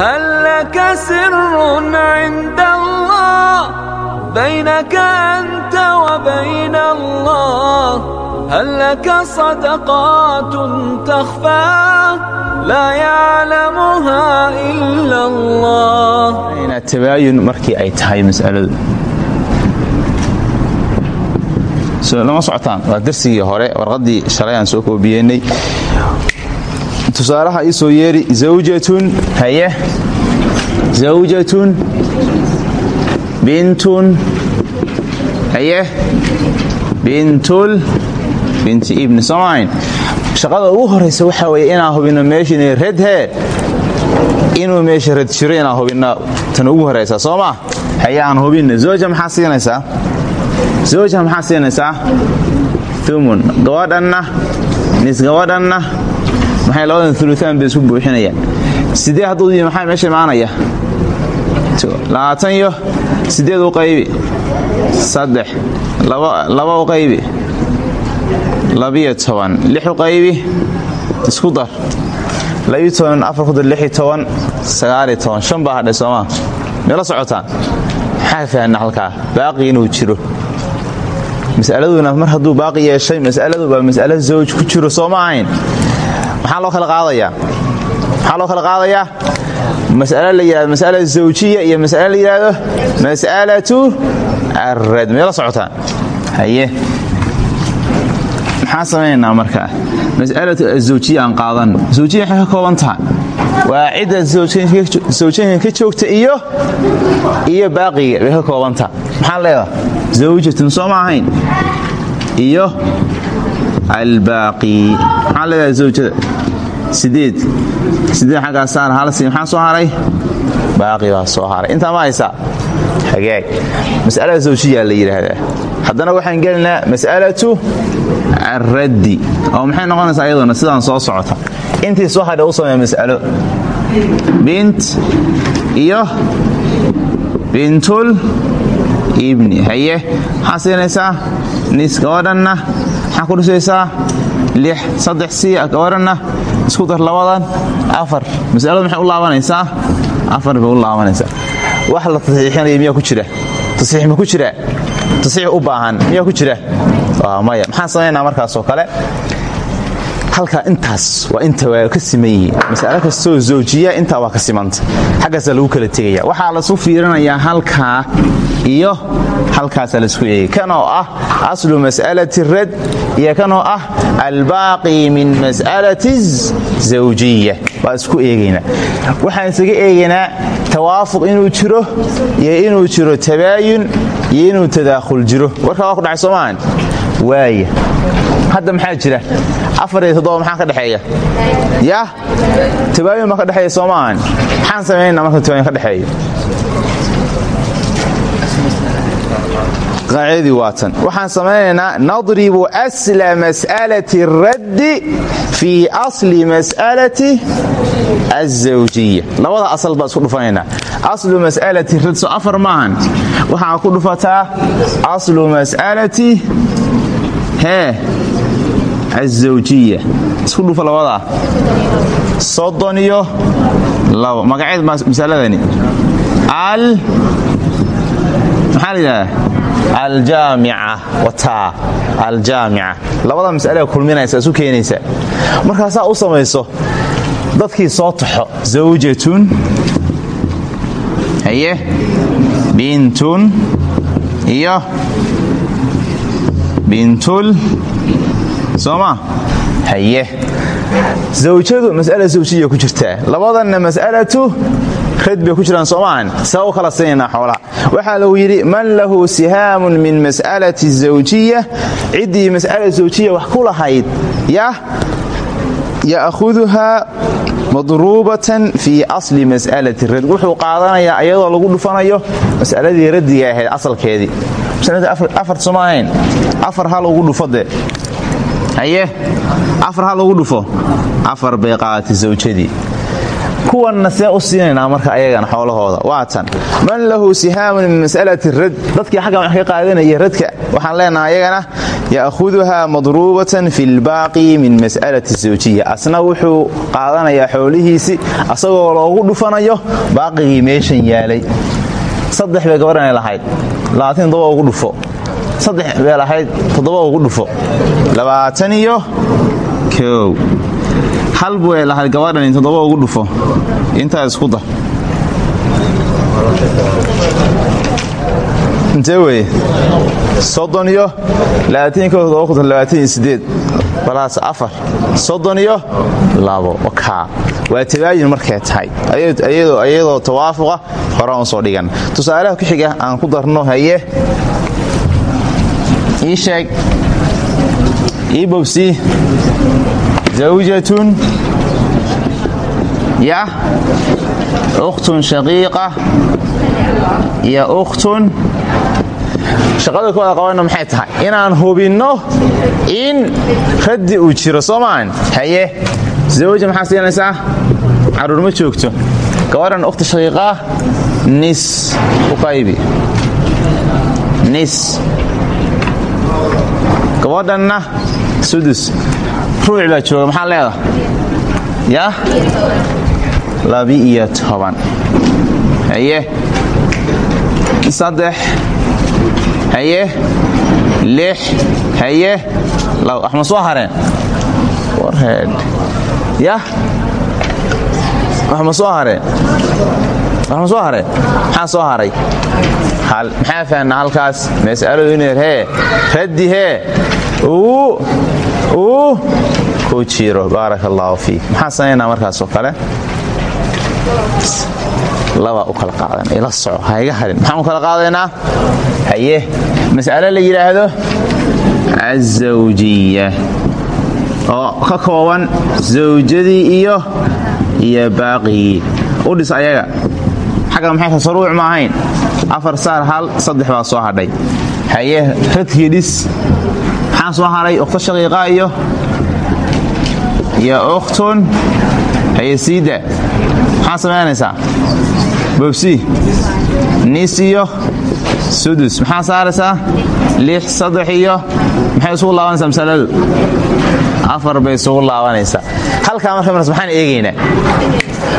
هل لك سر عند الله بينك أنت وبين الله هل لك صدقات تخفى لا يعلمها إلا الله inaad tabaayun markii ay tahay mas'aladu so lama socotaan waa darsigii hore warqaddii shalay aan soo koobiyeennay tusaalaha ii soo yeeri zawjatun haye zawjatun bintun haye bintul binti ibni somayn shaqada ugu horaysa waxaa weeye inaan hubinno meeshiinay redhe inuu meesha rad jiro inaan hubinna tan ugu horaysa soo maa haye aan hubinna zawja maxaa siinaysaa? Zawja nis gabadhanna maxay labadan uluaan bay isku buuxinayaan. Sidee hadduu yii maxaa meesha imaanaya? Labaatan iyo sideed u qaybi. Saddex laba u qaybi. Labiyo toban lix u qaybi. Isku dar. Labiyo toban afar ku dar lixiyo toban sagaaliyo toban. Shan baa hadhay soomaa meela socotaan. Maxaa fahanna halkaa? Baaqi inuu jiro. Mas'aladuna mar hadduu baaqi yeeshay mas'aladu waa mas'alo zawj ku jiro soo ma ahayn maxaa loo kala qaadayaa mas'ala zawjiya iyo mas'alo la yidhaahdo mas'alatu arrad meela socotaan haye. Maxaa samaynaynaa markaa mas'alatu azawjiya aan qaadan. Zawjiya waxay ka waa cidda zawjooyinka ka joogta iyo iyo baaqiga bay ka kooban tahay. Maxaa leedaha zawjatun soo ma iyo albaaqi maxaa leedahay zawjada sideed sideed xaggaa saar halsi maxaa soo haray baaqi baa soo haray intaa ma haysaa hagaag mas'alada zawjiyaa la yidhaahdaa haddana waxaan gelinaa mas'alatu arraddi oo maxay noqonaysaa iyaduna sidaan soo socota intii soo hadha u sameeya mas'alo bint iyo bintul ibni haye maxaa siinaysaa maxaa ku dhisaysaa lix saddex sii gabadhanna isku dar labadan afar. Masaladu maxay u laabanaysaa? Afar bay u laabanaysaa. Wax la tasxiixinaya miyaa ku jira? Tasxiix ma ku jira? Tasxiix u baahan miyaa ku jira? Maya. Maxaan samaynaa markaasoo kale? Halkaa intaas waa inta waa ka siman yihiin. Mas'alo kastoo zawjiya intaa waa ka simanta. Xaggaasaa lagu kala tegaya waxaa lasu fiirinayaa halkaa iyo halkaasaa la isku eegay kan oo ah aslu mas'alati rad iyo kan oo ah albaaqi min mas'alati zawjiya waa isku eegaynaa waxaan isaga eegaynaa tawaafuq inuu jiro iyo inuu jiro tabaayun iyo inuu tadaakhul jiro. Warkaa waa ku dhacay soomaan? Waaya hadda maxaa jira? Afar iyo toddoba maxaa ka dhexeeya? Yah tabaayun ma ka dhexeeya soo maahan maxaan samaynaa marka tabaayun ka dhexeeyo qaacidadii waa tan waxaan samaynaynaa nadribu asla mas'alati raddi fii asli mas'alati azawjiya labada asal baa isku dhufanaynaa aslu mas'alati radd soo maahan waxaa ku dhufataa aslu mas'alati hee azawjiya isku dhufa labadaa soddon iyo labo magaceed masaladani. Al maxaa labada mas'alea kulminaysa isu keenaysa. Markaasaa u samayso dadkii soo taxo zawjatun haye bintun iyo bintul sooma haye. Zawjadu mas'ala zawjiya ku jirtaa labadanna mas'alatu rad bay ku jiraan soomaahan saa u kala sinaynaa xoolaha. Waxaa lagu yidhi man lahu sihaamun min mas'alati zawjiya ciddii mas'ala zawjiya wax ku lahayd yah ya'khuduhaa madruubatan fii asli mas'alati rad wuxuu qaadanayaa iyadoo lagu dhufanayo mas'aladii raddiga ahayd asalkeedii. Afar soma ahayn afar ha lagu dhufo dee. Afar ha lagu dhufo. Afar bay zawjadii kuwanna see u siinaynaa marka ayagana xoolahooda. Waa tan. Man lahu sihaamun min mas'alati rad dadkii xaggan wax ka qaadanaya waxaan leenaha ayagana ya'khuduhaa madruubatan fi lbaaqi min mas'alati zawjiya asna wuxuu qaadanayaa xoolihiisi asagoo loogu dhufanayo baaqigii meeshan yaalay. Saddex bay gabadhanay lahayd. Labaatan todoba ugu dhufo. Saddex bay lahayd toddoba ugu dhufo. Labaatan iyo hal buu ay lahayd gabadhan toddoba ugu dhufo? Intaa isku dar intee weye? Soddon iyo labaatan kow toddoba ku dar labaatan iyo sideed balaas afar. Soddon labo. Kaa waa tabaayin markay tahay. Iyadoo tawaafuqa horaan u soo dhigan. Tusaalaha ku xiga aan ku darno haye. Ii sheeg. Ii bobsi zawjatun ya ukhtun shaqiiqa iyo ukhtun shaqada kooda qabanna maxay tahay inaan hubinno in raddi uu jiro soo maan haye zawja maxaa siinaysaa carruur ma joogto gabadhan ukhta shaqiiqaa nis u qaybi nis gabadhanna sudus ruuc baa jooga maxaa leedaha ya labi-iyo toban. Haye? Saddex. Haye? Lix. Haye? Wax ma soo hareen? Warheed yah wax ma soo hareen? Wax ma soo hareen? Maxaa soo haray? Maxaa fahnaa halkaas? Mas'aladu ineer hee? Raddi hee? Uu ku jiro. Baaraka allaahu fiik maxaan samaynaa markaasoo kale? Labaa u kala qaadan ila soco ha harin maxaan u kala qaadaynaa? Haye. Mas'alo la yidhaahdo azawjiya. Oo ka kooban zawjadii iyo iyo baaqigii u dhis ayaga. Xagga maxay tasaruuc ma ahayn afar saar hal saddex baa soo hadhay. Haye. Radkii maxaa soo haray ukhto shaqiiqa iyo iyo ukhtun haye siida maxaa samaynaysaa bobsi sudus. Maxaa saaraysaa? Lix saddex iyo maxay isugu laabanaysaa? Masaladu afar bay isugu laabanaysaa. Halkaa marka maxaan eegaynaa.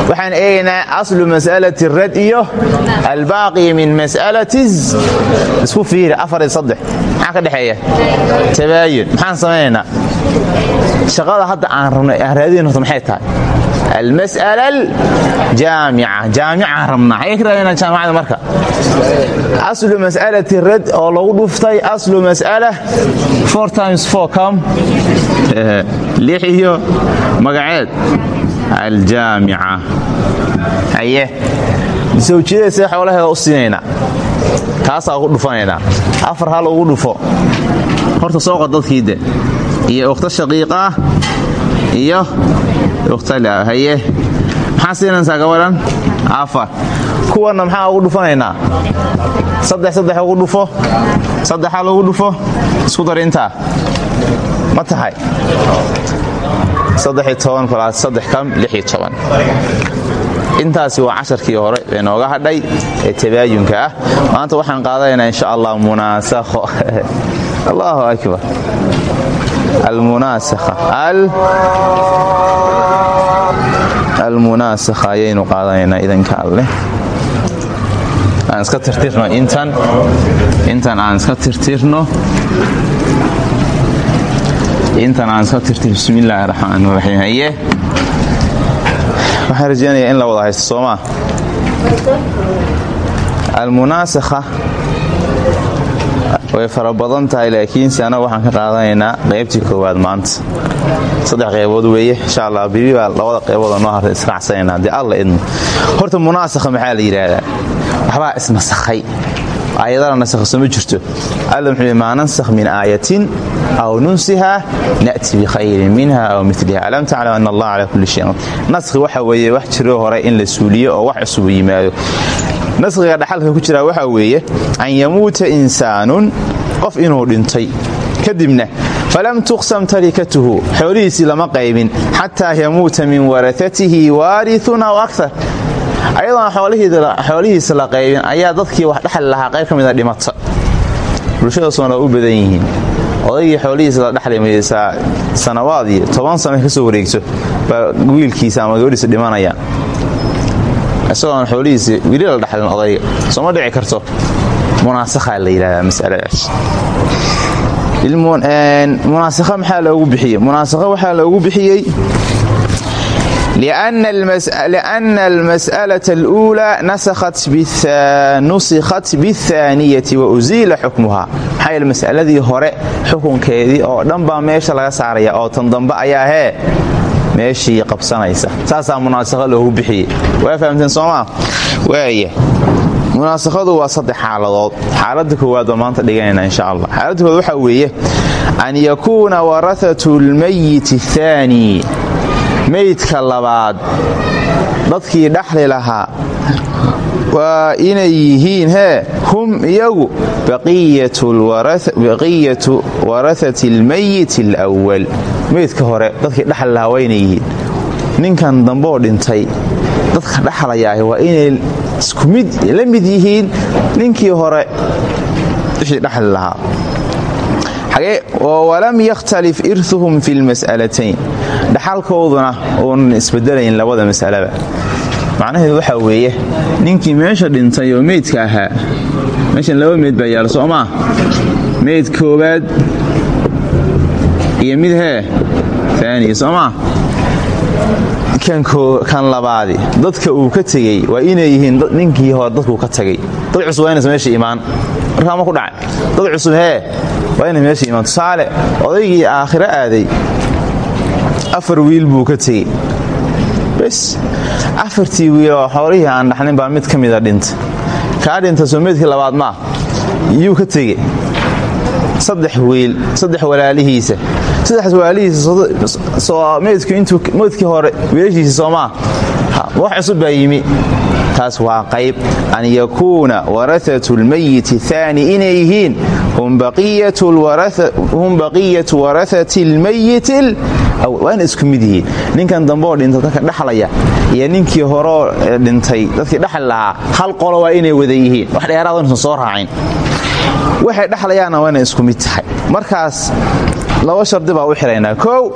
Waxaan eegaynaa aslu mas'alati rad iyo albaaqi min mas'alati isku afar iyo saddex. Ka dhexeeya? Tabaayun. Maxaan samaynaynaa shaqada hadda aan rabnay aan raadin maxay tahay almas'ala aljaamica jaamicaan rabnaa xagee ka marka aslu mas'alati rad oo lagu dhuftay aslu mas'ala four times four. com lix iyo magaceed aljaamica haye sawjiyada see xoolaheeda u siinaynaa taasaa ugu dhufanaynaa afar hal ugu horta sooqa dadkiide iyo ukhto shaqiiqaah iyo maxaa siinaysaa gabadhan afar kuwanna maxaa ugu dhufanaynaa? Saddex saddex ugu dhufo? Saddex hal ugu dhufo? Isku dar ma tahay. Intaasi waa casharkii hore ee nooga hadhay ee tabaayunka ah. Maanta waxaan qaadanaynaa insha allah munaasakho. Allahu akbar almunaasakha ayaynu qaadanaynaa idanka alleh aan iska tirtirno intan. Intan aan iska tirtirno. Intan aan iska tirtir bismi illaahi raxmaan raxiim haye. Waxaan rajeynayaa in la wada haysto soomaa almunaasakha way fara badan tahay laakiinse anaga waxaan ka qaadanaynaa qaybtii koowaad maanta. Saddex qaybood weeye insha allah bibi baa labada qayboodoo noo harta israacsanaynaa dee alla idmo. Horta munaasakha maxaa la yidhaahdaa? Waxbaa isnasakhay. Aayadana nasakhiso ma jirto. Alla muxuu maa min aayatin aw nunsiha na'ti bikhayrin minha aw miliha alam taclam ana allah calaa kulli shayin naskhi waxa weeye wax jiro hore in la suuliyo oo wax cusubu yimaado naskhiga dhaxalka ku jira waxaa weeye an yamuuta insaanun qof inuu dhintay. Kadibna falam tuqsam tarikatuhu xoolihiisii lama qaybin xataa yamuuta min warahatihi waariun aw akar ayadoona xoolihiisa la qaybin ayaa dadkii wax dhexli lahaa qayb ka mida dhimata. Bulshadaasuna u badan yihiin. Odaygii xoolihiisa la dhexli maysaa sanawaad iyo toban sano ka soo wareegto baa wiilkiisa ama gabadhiisa dhimanaya isagoon xoolihiisa weli la dhexlin odayga sooma dhici karto? Munaasakhaa la yidhahdaa masaladaas. Munaasakha maxaa loogu bixiyey? Munaasakha waxaa loogu bixiyey aluulaa nusikhat biاthaaniyati wa usiila xukmuhaa maxaa yeele mas'aladii hore xukunkeedii oo dhan baa meesha laga saaraya oo tan dambe ayaa hee meeshii qabsanaysa. Saasaa munaasakha loogu bixiyey. Waa fahamteen soomaa waaya munaasakhadu waa saddex xaaladood. Xaaladda koowaad baa maanta dhiganayna insha allah. Xaaladda koowaad waxaa weeye an yakuuna warahatu lmayiti athaani meydka labaad dadkii dhaxli lahaa waa inay yihiin hee hum iyagu baqiyatu warahati almayit alwal meydka hore dadkii yihiin. Ninkan dambeoo dhintay dadka dhaxlayaahi waa inay la mid yihiin. Ninkii hore wixii dhaxli lahaa. Walam yakhtalif irhuhum fi lmas'alatayn dhaxalkooduna uunan isbedelayn labada mas'alaba macnaheedu waxaa weeye ninkii meesha dhintay oo meydka ahaa meeshan laba meyd baa yaalla soo maa meyd koowaad iyo mid hee aaniya soo maa kan labaadi dadka uu ka tegey waa inay yihiin ninkii hore dadkuu ka tagay dad cusub waa inaysa meesha imaan markaa ma ku dhacay dad cusub hee waa inay meesha imaan. Tusaale odaygii aakhiro aaday afar wiil buu ka tegey. Bes afartii wiil oo xoolihii aan dhaxlin baa mid ka mida dhinta kaa dhinta soo meydkii labaad maa yuu ka tegey saddex wiil saddex walaalihiisa. Saddexaas walaalihiisa meydku intuu meydkii hore wiilashiisa soomaa wax cusub baa yimi. Taas waa qayb an yakuuna warahatu lmayit aani inay hum baqiyatu warahati lmayit waa ina isku mid yihiin. Ninkan dambeoo dhinta dadka dhaxlaya iyo ninkii horeo dhintay dadkii lahaa hal qolo waa inay wada yihiin. Wax dheeraad insan soo raacin. Waxay dhexlayaanna waa inay isku tahay. Markaas laba shardi baa u xiraynaa kow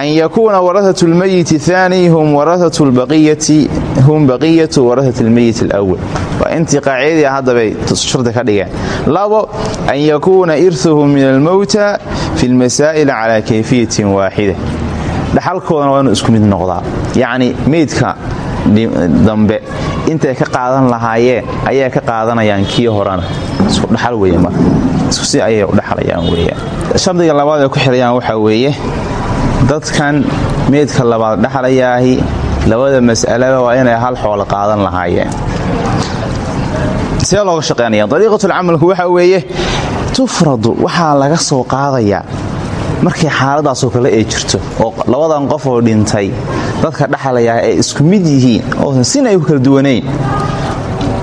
an yakuuna warahatu lmayiti aani hum baqiyatu warahati lmayit alwal waa intii qaacidadii haddabay shardi ka dhigeen. Labo an yakuuna irhuhum min almowta fi lmasaa'il calaa kayfiyatin waaxida dhaxalkoodana waa isku mid noqdaa. Yacni meydka dambe intay ka qaadan lahaayeen ayay ka qaadanayaan kii horena. Isku dhaxal weeye marka isku si ayay u dhaxlayaan weeyaan shardiga labaad ay ku xirayaan waxaa weeye dadkan meydka labaad dhaxlayaahi labada mas'alaba waa inay hal xoolo qaadan lahaayeen. See looga shaqaynaya dariiqatulcamalku waxaa weeye tufradu waxaa laga soo qaadayaa markay xaaladaasoo kale ay jirto oo labadan qof oo dhintay dadka dhaxlayaa ay isku mid yihiin oosan sin ku kala duwanayn.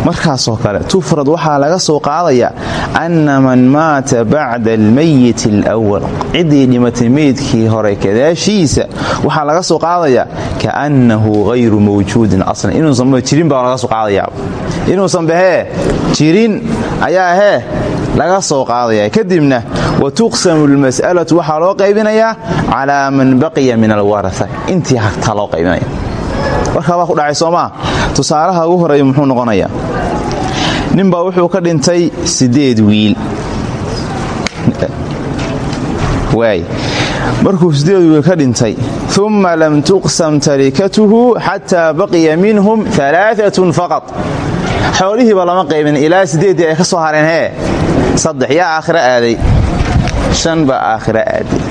Markaasoo kale tufrad waxaa laga soo qaadayaa anna man maata bacda almayit alwal ciddii dhimatay meydkii hore kadaashiisa waxaa laga soo qaadayaa kaannahu hayru mawjuudin aslan. Inuusanba jirin baa laga soo qaadayaa inuusan bahee jirin ayaa hee laga soo qaadaya. Kadibna wa tuqsamu lmas'alatu waxaa loo qaybinayaa calaa man baqiya min alwaraa intii hagtaa loo ku dhacay soomaa tusaalaha ugu horreeya muxuu noqonayaa ninbaa wuxuu ka dhintay siddeed wiil waay markuu siddeed wiil ka dhintay uma lam tuqsam tarikatuhu xataa baqiya minhum alaaatun faqad xoolihiiba lama qaybin ilaa siddeeddii ay ka soo hareen hee saddex yaa aakhiro aaday shan baa aakhiro aaday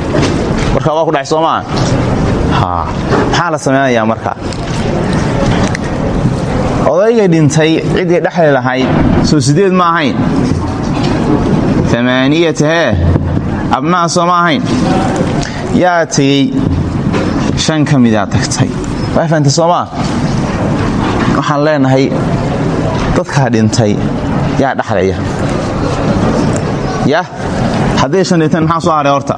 warkaa waa ku dhacay soomaa maxaa la samaynayaa markaa odayga dhintay ciddii dhexli lahayd soo sideed ma ahayn? Amaaniyata hee abnaha soo ma ahayn? Yaa tegey shan ka midaa tagtay. Waa fahantay soomaa waxaan leenahay dadkaa dhintay yaa dhexlaya yah hadday shan dhinteen maxaa soo haray horta?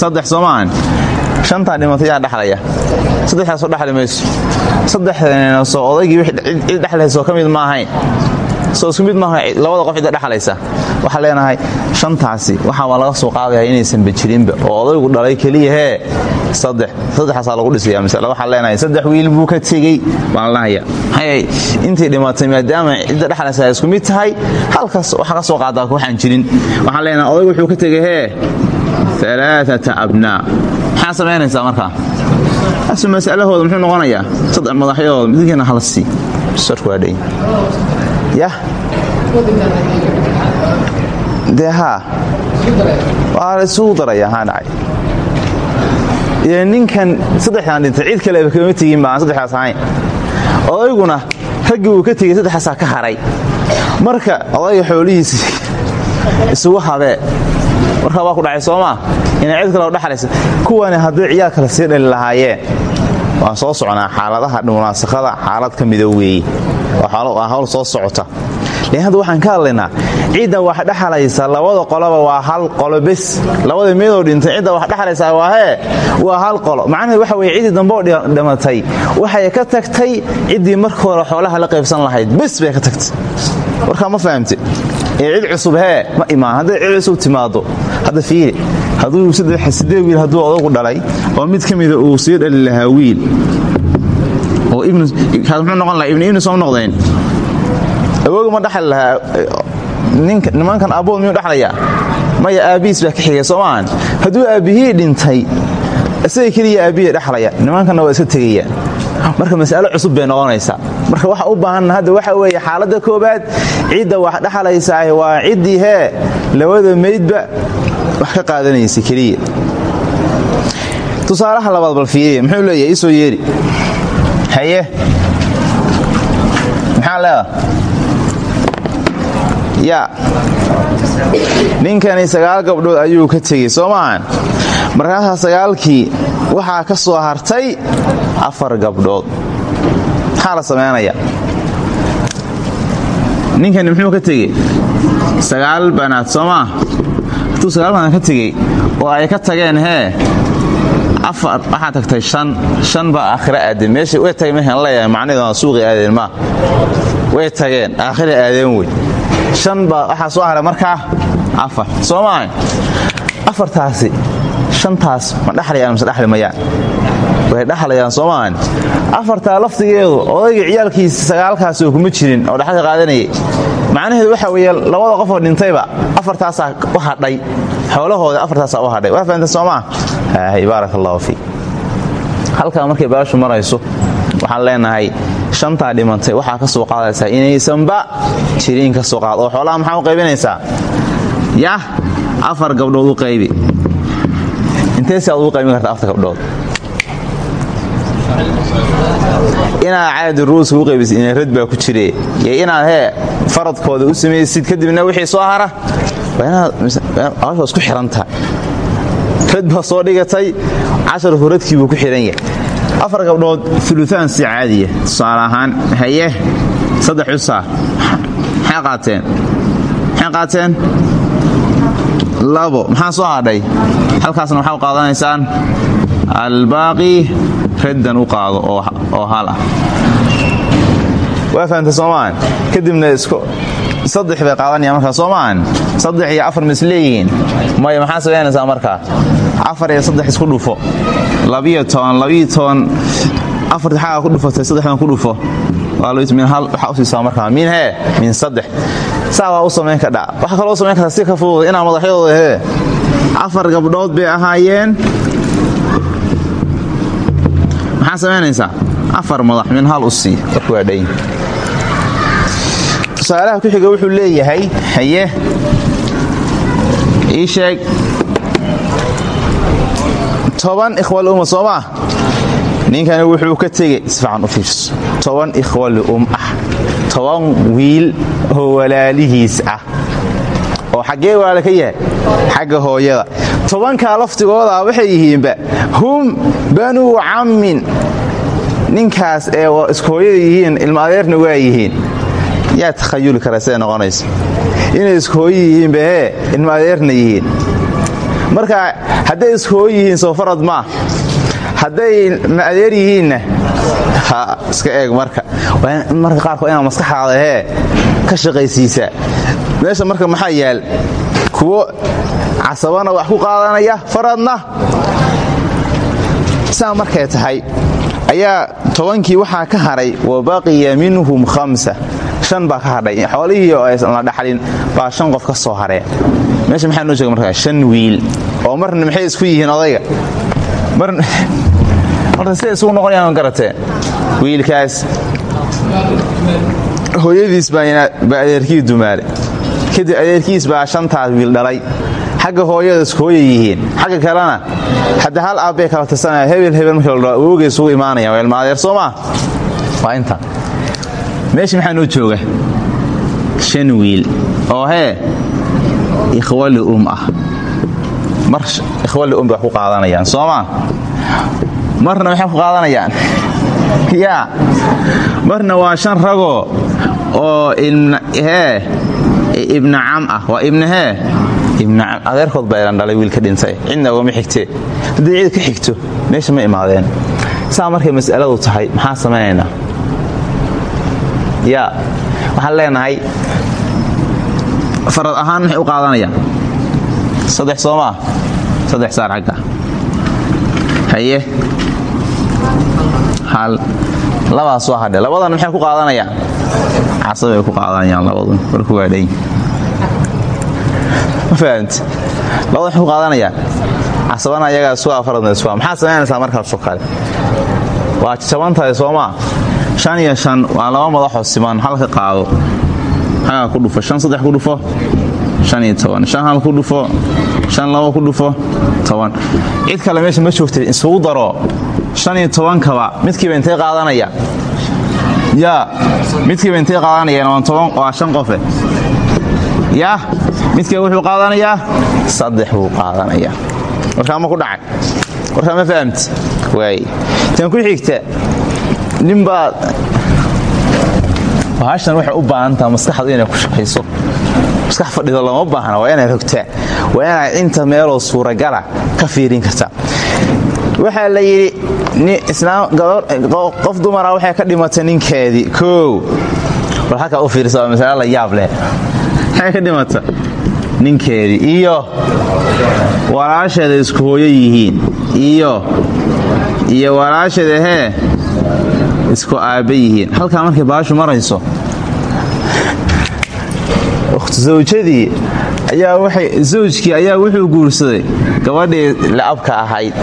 Saddex soo maahan shantaa dhimatay yaa dhexlaya saddexdaasoo dhexli mayso. Saddexdana soo odaygii cid dhexlaysoo ka mid ma ahayn soo isku mid maaha labada qof cidda dhexlaysa waxaan leenahay shantaasi waxaabaa laga soo qaadaya inaysanba jirinba oo odaygu dhalay keliyahee saddex saddexaasaa lagu dhisaya masale waxaan leenahay saddex wiil buu ka tegey. Baan lahaya maxay intii dhimatay maadaama cidda dhexlaysa ay isku mid tahay halkaas waxa ka soo qaadaa waxaan jirin. Waxaan leenahay odaygu wuxuu ka tegay hee alaaata abnaa maxaa samaynaysaa markaa asu masalahooda muxuu noqonayaa? Saddex madaxyadooda midkiina hala sii. Sarku waa dhay dee haa waa la isugu daraya haa dhacay iyo ninkan saddexdan dhintay cid kaleba kama tegin ba aan saddexdaas ahayn. Odayguna raggii uu ka tegey saddexaasaa ka haray. Marka odayga xoolihiisi isugu habee. Markaa waa ku dhacay soo maa inay cid kale dhexlaysa kuwani hadday ciyaal kale sii dhali lahaayeen. Waan soo socnaa xaaladaha munaasakada xaalad ka mida weeye waa hawl soo socota lan hadda waxaan ka hadlaynaa cidda wax dhexlaysa labada qoloba waa hal qolo bes. Labada meedoo dhintay cidda wax dhexlaysa waa hee waa hal qolo. Macnaheed waxa weye ciddii damboo dhimatay waxay ka tagtay ciddii markooda xoolaha la qaybsan lahayd. Bes bay ka tagtay. Warkaa ma fahamte ee cid cusub hee ma imaan. Hadday cid cusub timaado hadda fiiri. Hadduu siddeed wiil hadduu odagu dhalay oo mid ka mida uu sii dhali lahaa wiil. Oo ibnkaas muxuu noqon lahaa ibnu ibni sooma noqdeen awoogu ma dhexli lahaa nimankan abbood miyuu dhexlayaa maya aabbihiis baa ka xigay soo maahan hadduu aabbihii dhintay isaga keliya aabbihii dhexlaya nimankanna waa iska tegayaan marka mas'alo cusub bay noqonaysaa. Marka waxa u baahanna hadda waxa weeye xaaladda koobaad cidda wax dhexlaysaa waa ciddii hee labada meydba wax ka qaadanaysa keliya. Tusaalaha labaad bal fiiriya muxuu leeyahay isoo yeeri. Haye. Maxaa leeda yaa ninkani sagaal gabdhood ayuu ka tegey soo maahan markaasaa sagaalkii waxaa ka soo hartay afar gabdhood. Maxaa la samaynaya ninkani muxuu ka tegey? Sagaal banaad soo maa sagaal banaad ka tegey oo ay ka tageen hee afar waxaa tagtay shan shan baa aakhira aadeen. Meesha way tageen markaan leeyahay macnaheedu suuqi aadeen maa way tageen aakhira aadeen wey shan baa waxaa soo haray markaa afar. Soo maahay afartaasi shantaas ma dhexlayaan mase dhexli way dhexlayaan soo maahan afartaa laftigeedu odayga ciyaalkiisa sagaalkaas oo kuma jirin oo dhexalka qaadanayay. Macnaheedu waxa weeye labada qofoo dhintayba afartaasaa u hadhay. Xoolahooda afartaasaa u hadhay. Waa fahamta soo maa baarak allahu fiik halkaa markay baashu marayso waxaan leenahay shantaa dhimantay waxaa ka soo qaadaysaa inaysanba jiriin ka soo qaad. Oo xoolaha maxaa u qaybinaysaa yah afar gabdhood u qaybi. Inteesi aad ugu qaybin karta afar gabdhood? Inaad caadi ruuska u qaybisid ina rad baa ku jire. Iyo inaad hee faradkooda u samaysid kadibna wixii soo hara. Waa inaad isku xirantaha rad baa soo dhigatay casharku radkii buu ku xihan yahay afar gabdhood uluaan si caadiya tusaale ahaan haye saddex usaa qaateen? Maxay qaateen? Labo. Maxaa soo hadhay halkaasna waxaa u qaadanaysaan albaaqi raddan u qaado oo hal ah. Waa fahamta soomaan kadibna saddex bay qaadanayaan markaa soo maahan saddex iyo afar mis leeyihiin? Maya maxaa samaynaysaa markaa? Afar iyo saddex isku dhufo labiyo toban labiyo toban afarti xagaa ku dhufatay saddexdan ku dhufo. Waxaa u siisaa markaa. Min hee min saddex. Saa waa u samayn kadha waxaa kaloo u samayn kartaa si ka fudud inaa madaxyadooda hee. Afar gabdhood bay ahaayeen. Maxaa samaynaysaa afar madax min hal u sii. Warku waa dhayn. Tusaalaha ku xiga wuxuu leeyahay haye ii sheeg toban ikhwal uma soo maa ninkani wuxuu ka tegey sifican u fiirso toban ikhwali um ah toban wiil oo walaalihiis ah. Oo xaggee walaala ka yahay? Xagga hooyada. Tobankaa laftigooda waxay yihiinba hum banuu cammin. Ninkaas ee iskahooyada yihiin ilma adeerna waa yihiin. Yaa takhayuli kara siday noqonaysa inay iskahooyo yihiinba hee ilma adeerna yihiin marka hadday iskoo yihiin soo farad maa hadday adeer yihiinna iska eeg marka. Marka qaarkood inaad maskaxaada hee ka shaqaysiisaa meesha marka maxaa yaal? Kuwo casabana wax ku qaadanaya faradna. Saa markay tahay ayaa tobankii waxaa ka hadhay wa baqiya minhum hamsa shan baa ka hadhay. Xoolihii oo aysan la dhaxlin baa shan qof ka soo hareen meesha maxaa noo jooga markaa? Shan wiil. Oo marna maxay isku yihiin odayga? Marta siday isugu noqonayaan garateen wiilkaas. Hooyadiis baa adeerkii dumaale kadib adeerkiis baa shantaas wiil dhalay. Xagga hooyada isku hooya yihiin. Xagga kalena hadda hal aabbay kala tirsanaya hebel hebel markii la dhaho awoogay isugu imaanaya. Waa ilma adeer soo maa waa inta meesha maxaa noo jooga shan wiil. Oo hee ikhwali um ah. Mar ikhwali um bay wax ku qaadanayaan soo maa marna maxay ku qaadanayaan? Yaa marna waa shan ragoo oo hee ibna cam ah. Waa ibna hee adeerkood baa ilan dhalay wiilka dhintay. Cidna ogama xigtee haddii cid ka xigto meesha ma imaadeen. Saa markay mas'aladu tahay maxaa samaynaynaa yaa waxaan leenahay farad ahaan maxay u qaadanayaan? Saddex soo saddex saar xagga. Haye. Hal. Labaas soo hadhe. Labadan maxay ku qaadanayaan? Casabay ku qaadanayaan labadun warku waadhayn ma fahamti labada maxay ku qaadanayaan? Casabana iyagaa sugaa faradna sugaa maxaa samaynaysaa markaasoo kale? Waa jaban tahay soomaa shan iyo shan waa laba madaxoo siman halka qaado. Xagaa ku dhufo. Shan saddex ku dhufo. Shan iyo toban. Shan hal ku dhufo. Shan labo ku dhufo. Toban. Cid kale meesha ma joogtay isugu daro. Shan iyo tobankaba midkiiba intay qaadanaya? Yaa midkiiba intay qaadanayaan waa shan qofe yaa midkiiba wuxuu qaadanayaa saddex buu qaadanayaa warkaa ma ku dhacay. Warkaa ma fahamti waay. Tan ku xigta ninbaa bahashan waxay u baahantaha maskaxdu inay ku shaqayso maskax fadhido lama baahna waa inay rogtaa waa inaad inta meeloo suuragala ka fiirin karta waxaa la yidhi qof dumara waxay ka dhimatay ninkeedii. Koow bal halkaa u fiirsa waa la yaab leh. Maxay ka dhimata ninkeedii. Iyo walaasheeda isku hooyo yihiin. Iyo iyo walaasheeda hee isku aabba yihiin. Halkaa markay baashu marayso waxay zawjkii ayaa wuxuu guursaday gabadhii la'abka ahayd.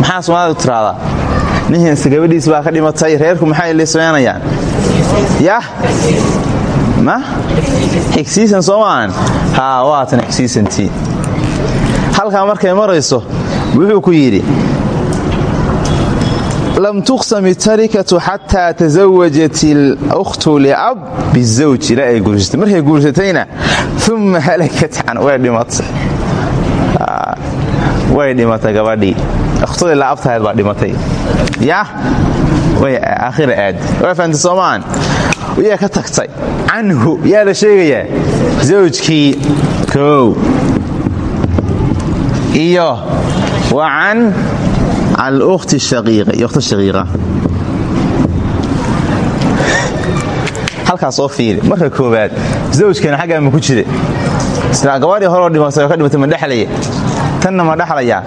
Maxaa soomaalida tiraahdaa ninhiinse gabadhiis baa ka dhimatay reerku maxay lismaynayaan yah ma? Xigsiisan soo maahan? Haa waatan xigsiisantii halkaa markay marayso wuxuu ku yidhi lam tuqsam itarikatu xataa tasawajat اlkhtu liab bizawj ilaa ay guursatay markay guursatayna uma halakat can way dhimatay way dhimatay gabadhii akhtadii laabtahayd baa dhimatay yah way aakhira aad waa fahamtay soomaan yaa ka tagtay canhu yaa la sheegayaa zawjkii koow iyo wa can alkhti shaqiiqa halkaas oo fiiri marka koowaad zawjkeena xaggaa ma ku jire gabadhii horoo dhimatay oo ka dhimatay ma dhexlaya tanna ma dhexlayaa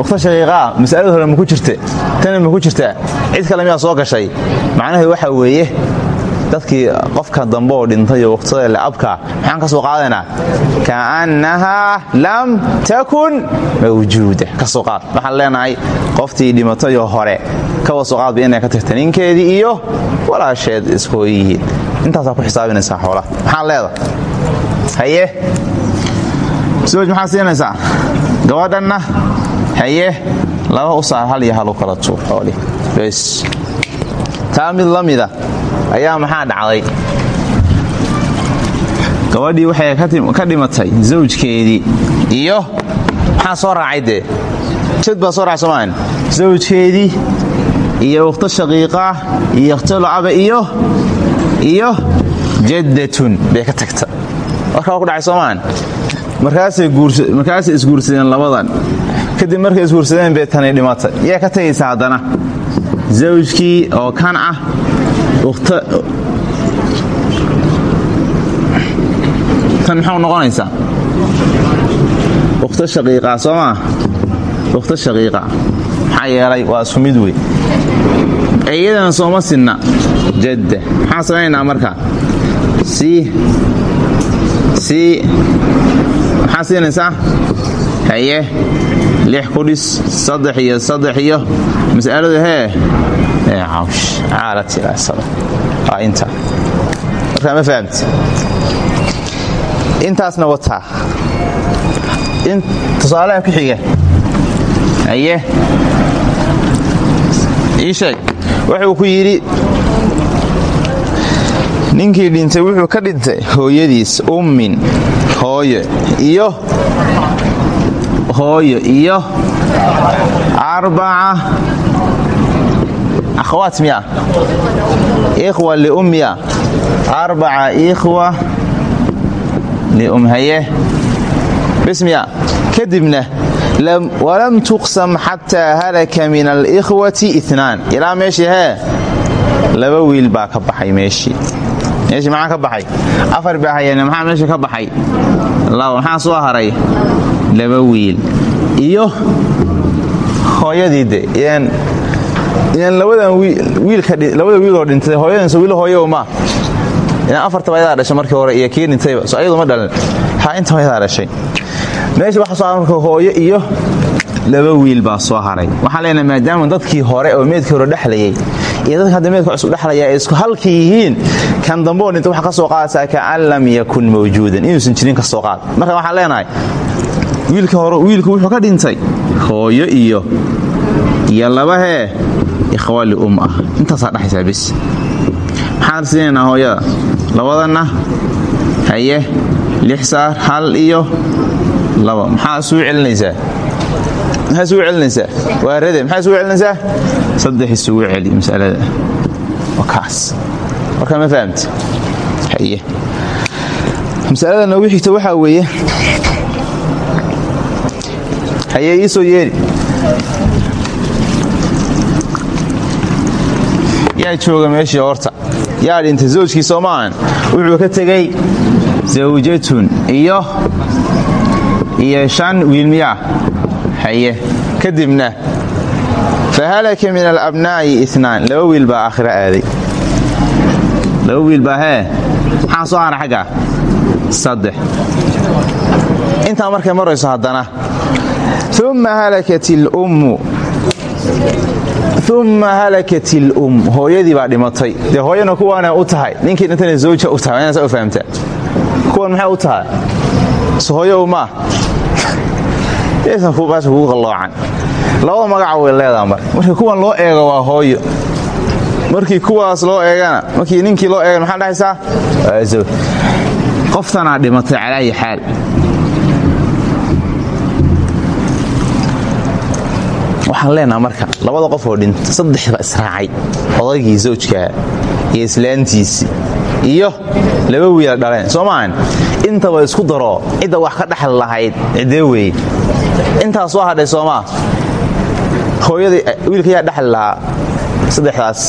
ukhta shaqiiqaa masalada hore ma ku jirta tanna ma ku jirtaa. Cid kale miyaa soo gashay. Macnaheedu waxa weeye dadkii qofka dambe dhintay oo wakhtada laabka maxaan ka soo qaadaynaa kaannahaa lam takun mawjuuda ka soo qaad. Waxaan leenahay qoftii dhimatayoo hore kawa soo qaadba inay ka tagta ninkeedii iyo walaasheed iskooyihiin intaasaa ku xisaabinaysaa xoolaha. Maxaan leedahay? Haye sowj maxaa siinaysaa? Gabadhanna? Haye laba u hal iyo hal u kala tuur xoolih bes taa mid ayaa maxaa dhacday? Gabadhii waxay ka dhimatay zawjkeedii. Iyo? Maxaa soo raacay dee? Jad baa soo raacay soomaalian zawjkeedii iyo ukhto shaqiiqa iyo ikhtolocaba iyo? Iyo? Jaddatun bay ka tagta. Warkaa ku dhacay soomaan markaasay isguursadeen labadan. Kadib markay isguursadeen bay tani dhimatay. Yaa ka tegaysa haddana zawjkii oo kan ah tan maxau noqonaysaa ukhto shaqiiqa soo maa ukhto shaqiiqa waa isku wey iyadana sooma sinna jadda maxaan marka sii sii maxaa siinaysaa haye lix ku dhis iyo saddex iyo mas'aladu hee ee cawsh caala tilaasada waa inta. Ma fahamti intaasna wataa tusaalaha ku xiga haye. Ii wuxuu ku yidhi ninkii dhintay wuxuu ka dhintay hooyadiis ummin hooyo iyo hooyo iyo arbaca. Akhawaat miya. Ikhwa lium miya. Arbaca ikhwa lium haye. Bismiya. Kadibna walam tuqsam xataa halaka min alikhwati inaan ilaa meeshii hee laba wiil baa ka baxay meeshii meeshii maxaa ka baxay. Afar hayeen maxaa meesha ka baxay? Maxaa soo haray? Laba wiil. Iyo hooyadii de labadan labada wiiloo dhintay hooyadanso wiil hooyo ma. Inaan afartaba ayadaa dhashay markii hore iyo kii dhintayba so ayadu ma dhalin ha inta ayadaa dhashay. Meesha waxa soo marka hooyo iyo laba wiil baa soo haray. Waxaan leenahay maadaama dadkii hore oo meedkii hore dhexlayay iyo dadka hadda cusub dhexlaya ay isku halka yihiin kan dambe oo dhinta waxa ka soo qaadaysaa kaan lam yakun mawjuudan inuusan jirin ka soo qaad. Marka waxaan leenahay wiilka hore wiilku wuxuu ka dhintay hooyo iyo iyo laba hee ikhwaali um ah intaasaa dhexaysaa bis. Maxaan siinaynaa hooyada haye lix saar hal iyo laba. Maxaa isugu celinaysaa maxaa isugu celinaysaa? Waa rade maxaa isugu celinaysaa? Saddex isugu celi masalada. Waa marka ma fahamti haye. Masalada noogu xigta waxaa weeye haye ii soo yeeri. Yaa jooga meeshii horta. Yaa dhintay zawjkii soomaahan wuxuu ka tegey zawjatun iyo iyo shan haye kadibna fa halaka min alabnaa'i inaan laba wiil baa aakhira aaday. Laba wiil baa hee maxaa soo hara xagga? Saddex. Intaa markay marayso haddana. Uma halakat ilummu uma halakat ilum hooyadii baa dhimatay. Dee hooyana kuwaana u tahay. Ninkii dhintana zawja u tahay. Inaasa u fahamtaa. Kuwan maxay u tahay? So hooyo maa aysan labada magaca way leedaha marka markii kuwan loo eego waa hooyo. Markii kuwaas loo eegana markii ninkii loo eegana maxaa dhahaysaa qoftanaa dhimatay calaa ayi xaal. Waxaan leenaha marka labada qof oo dhinta saddexba israacay odaygii zawjkaa iyo islaantiisii iyo laba wiila dhaleen. Soo maahan intaba isku daro cidda wax ka dhexli lahayd ciddee intaa soo hadhay soomaa hooyadii wiilka yaa dhexli lahaa saddexdaas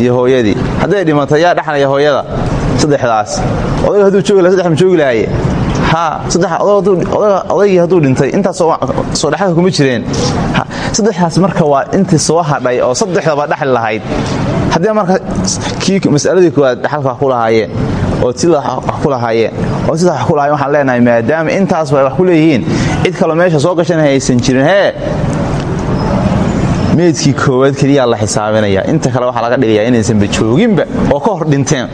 iyo hooyadii. Hadday dhimatay yaa dhexlaya hooyada saddexdaas. Odayga hadduu joogi laha saddex ma joogi lahaye odaygii hadduu dhintay intaas soo dhexalka kuma jireen. Saddexdaas marka waa intii soo hadhay oo saddexdaba dhexli lahayd. Haddii marka kii masaladii koowaad dhexalka ku lahaayeen oo sida wax ku lahaayeen oo sidaa wax ku lahayen waxaan leenahay maadaama intaasba ay wax ku leeyihiin cid kaloo meesha soo gashan haysan jirin hee? Meydkii koowaad keliyaa la xisaabinaya inta kale waxaa laga dhigayaa inaysanba jooginba oo ka hor dhinteen.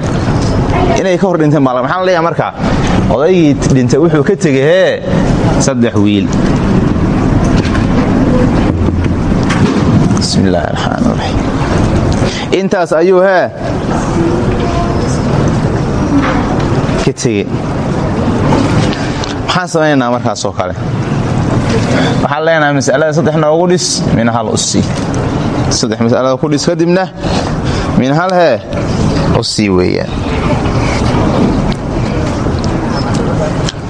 Inay ka hor dhinteen baa maxaa la leeyahay marka? Odaygii dhintay wuxuu ka tegay hee? Saddex wiil. Bismi illaahi raxiim intaas ayuu hee ka tegey maxaan samaynaynaa markaas oo kale. Waxaan leenahay masalada saddex noogu dhis min hal usi saddex masalada ku dhis kadibna min hal hee u sii weeyaan.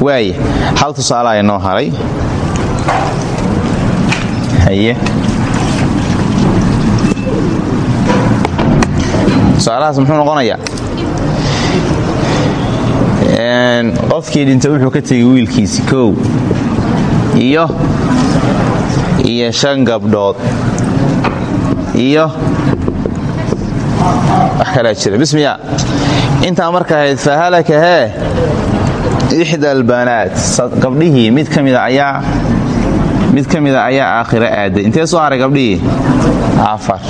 Waaya hal tusaalaha inoo haray. Haye. Tusaalahaas muxuu noqonayaa qofkii dhinta wuxuu ka tegay wiilkiisi kow. Iyo iyo shan gabdhood. Iyo wax jira. Bismiya intaa marka ahayd fahalaka hee ixda albanaat gabdhihii mid ka mida ayaa mid ka mida ayaa aakhiro aaday. Intee soo haray gabdhihii? Afar.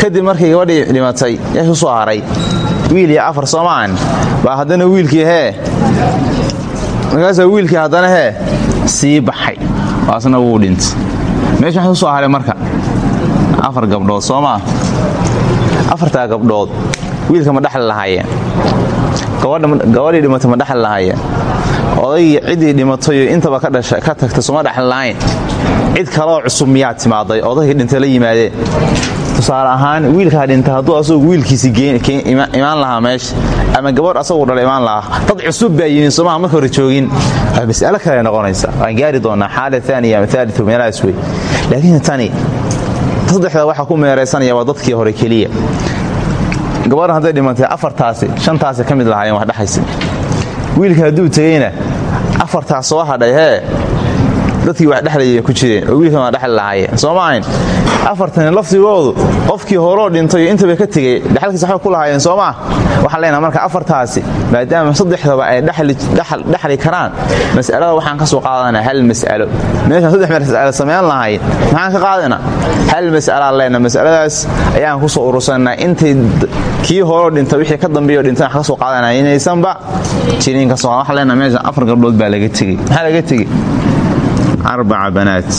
Kadib markii gabadhii dhimatay ku soo haray wiil iyo afar soomaan baa haddana wiilkii hee markaasaa wiilkii haddana hee sii baxay. Waasna wuu dhintay. Meesha waxaa ku soo haray marka. Afar gabdhood soo maa afartaa gabdhood wiilka ma dhaxli lahaayeen. Gabadhii dhimatay ma dhaxli lahaayeen. Odaygii ciddii dhimatayo intaba ka tagtay suma dhaxli lahayn cid kaloo cusub miyaa timaaday? Odaygii dhintay la yimaadeen tusaale ahaan wiilkaa dhintay hadduu asagu wiilkiisii imaan lahaa meesha ama gabadh asagu dhala imaan lahaa dad cusub baa yimin somaha marka hore joogin. Waa mas'alo kale noqonaysa. Waan gaari doonaa xaala aaniya ama aaliu meelahaas wey laakiin tani saddexda waxaa ku meeraysanaya waa dadkii hore keliya. Gabadhan hadday dhimantay afartaasi shantaasi ka mid lahaayeen wax dhexaysa wiilka hadduu tegeyna afartaas soo hadhay hee dadkii wax dhexlayay ku jireen oo wiilkan waa dhexli lahaayeen. Soo ma ahayn? Afartani laftigoodu qofkii horoo dhintay intaba ka tegey dhexalkiisa waxba ku lahaayeen soo maa waxaan leenaha marka afartaasi maadaama saddexdaba ay dhexli karaan mas'alada waxaan ka soo qaadanaa hal mas'alo. Meeshaan saddex mas'alo samayn lahayn maxaan ka qaadana hal mas'alaan leenaha mas'aladaas ayaan ku soo urursanaa. Intay kii horoo dhintay wixii ka dambeeyo dhintan wax ka soo qaadanaa inaysanba jirin ka soo waxaan leenaha meeshaan afar gabdhood baa laga tegey. Maxaa laga tegey arbaca banaat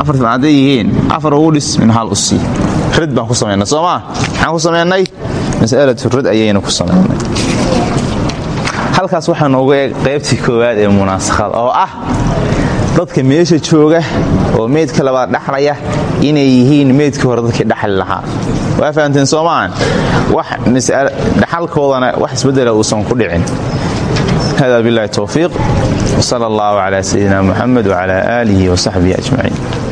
afartan hadday afar ugu min hal u sii rad baan ku samaynay soo maa maxaan ku samaynay mas'alatu rad ayaynu ku samaynay halkaas waxaa noogu eeg koowaad ee munaasakada oo ah dadka meesha jooga oo meydka labaad dhaxlaya inay yihiin meydkii hore dadkii dhaxli lahaa waa fahamteen soo maahan wax dhaxalkoodana wax isbedela uusan ku dhicin hada biاllahi towfiiq wsala اllah cla sayidina muxamed wcla aalihi wsaxbihi ajmaciin